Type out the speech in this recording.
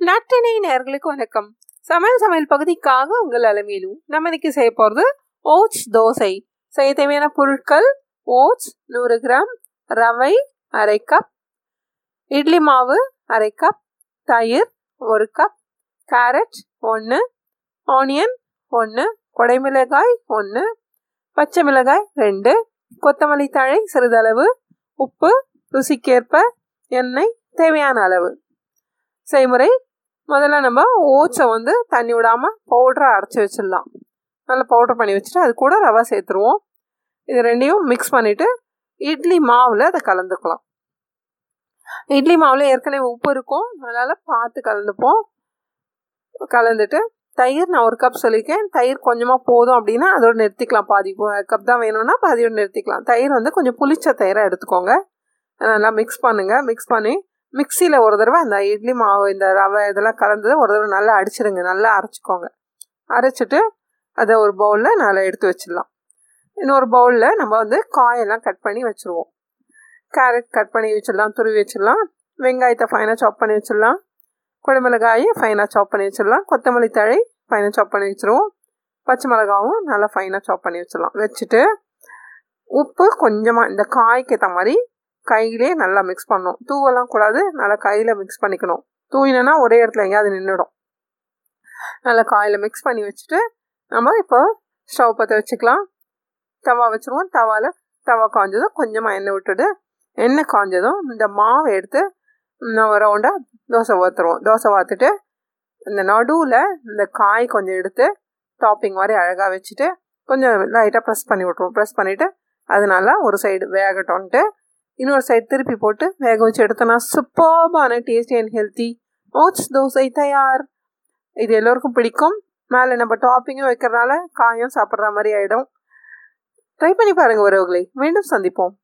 நட்டினை நேர்களுக்கு வணக்கம். சமையல் சமையல் பகுதிக்காக உங்கள் அலமையிலும் நம்ம இன்னைக்கு செய்ய போகிறது ஓட்ஸ் தோசை. செய்ய தேவையான பொருட்கள் ஓட்ஸ் நூறு கிராம் ரவை அரை கப் இட்லி மாவு அரை கப் தயிர் ஒரு கப் கேரட் ஒன்று ஆனியன் ஒன்று கொடைமிளகாய் ஒன்று பச்சை மிளகாய் ரெண்டு கொத்தமல்லி தழை சிறிதளவு உப்பு ருசிக்கேற்ப எண்ணெய் தேவையான அளவு. செய்முறை முதல்ல நம்ம ஓட்ஸை வந்து தண்ணி விடாமல் பவுடராக அரைச்சி வச்சிடலாம். நல்லா பவுடர் பண்ணி வச்சுட்டு அது கூட ரவை சேர்த்துருவோம். இது ரெண்டையும் மிக்ஸ் பண்ணிவிட்டு இட்லி மாவில் அதை கலந்துக்கலாம். இட்லி மாவில் ஏற்கனவே உப்பு இருக்கும். அதனால் பார்த்து கலந்துப்போம். கலந்துட்டு தயிர் நான் ஒரு கப் சொல்லியிருக்கேன். தயிர் கொஞ்சமாக போதும் அப்படின்னா அதோடு நிறுத்திக்கலாம். பாதி கப் தான் வேணும்னா பாதியோடு நிறுத்திக்கலாம். தயிர் வந்து கொஞ்சம் புளிச்ச தயிராக எடுத்துக்கோங்க. நல்லா மிக்ஸ் பண்ணுங்கள் மிக்ஸ் பண்ணி மிக்சியில் ஒரு தடவை அந்த இட்லி மாவு இந்த ரவை இதெல்லாம் கலந்தது ஒரு தடவை நல்லா அடிச்சிடுங்க நல்லா அரைச்சிக்கோங்க. அரைச்சிட்டு அதை ஒரு பவுலில் நல்லா எடுத்து வச்சிடலாம். இன்னொரு பவுலில் நம்ம வந்து காயெல்லாம் கட் பண்ணி வச்சுருவோம். கேரட் கட் பண்ணி வச்சிடலாம் துருவி வச்சிடலாம். வெங்காயத்தை ஃபைனாக சாப் பண்ணி வச்சிடலாம். குடமிளகாயை ஃபைனாக சாப் பண்ணி வச்சிடலாம். கொத்தமல்லி தழை ஃபைனாக சாப் பண்ணி வச்சுருவோம். பச்சை மிளகாவும் நல்லா ஃபைனாக சாப் பண்ணி வச்சிடலாம். வச்சுட்டு உப்பு கொஞ்சமாக இந்த காய்க்கு ஏற்ற மாதிரி கையிலே நல்லா மிக்ஸ் பண்ணணும். தூவெல்லாம் கூடாது. நல்லா கையில் மிக்ஸ் பண்ணிக்கணும். தூவினா ஒரே இடத்துல எங்கேயாவது நின்றுடும் நல்லா காயில் மிக்ஸ் பண்ணி வச்சுட்டு நம்ம இப்போ ஸ்டவ் பற்ற வச்சுக்கலாம். தவா வச்சுருவோம். தவாவில் தவா காஞ்சதும் கொஞ்சமாக எண்ணெய் விட்டுட்டு எண்ணெய் காஞ்சதும் இந்த மாவை எடுத்து ரவுண்டாக தோசை ஊற்றுருவோம் தோசை வாத்துட்டு இந்த நடுவில் இந்த காய் கொஞ்சம் எடுத்து டாப்பிங் மாதிரி அழகாக வச்சுட்டு கொஞ்சம் லைட்டாக ப்ரெஸ் பண்ணி விட்ருவோம் ப்ரெஸ் பண்ணிவிட்டு அதனால ஒரு சைடு வேகட்டோன்ட்டு இன்னொரு சைடு திருப்பி போட்டு வேக வச்சு எடுத்தோன்னா சூப்பர்பான tasty and healthy oats dosa தயார். இது எல்லோருக்கும் பிடிக்கும். மேலே நம்ம டாப்பிங்கும் வைக்கிறதுனால காயும் சாப்பிட்ற மாதிரி ஆகிடும் ட்ரை பண்ணி பாருங்கள் உறவுகளை. மீண்டும் சந்திப்போம்.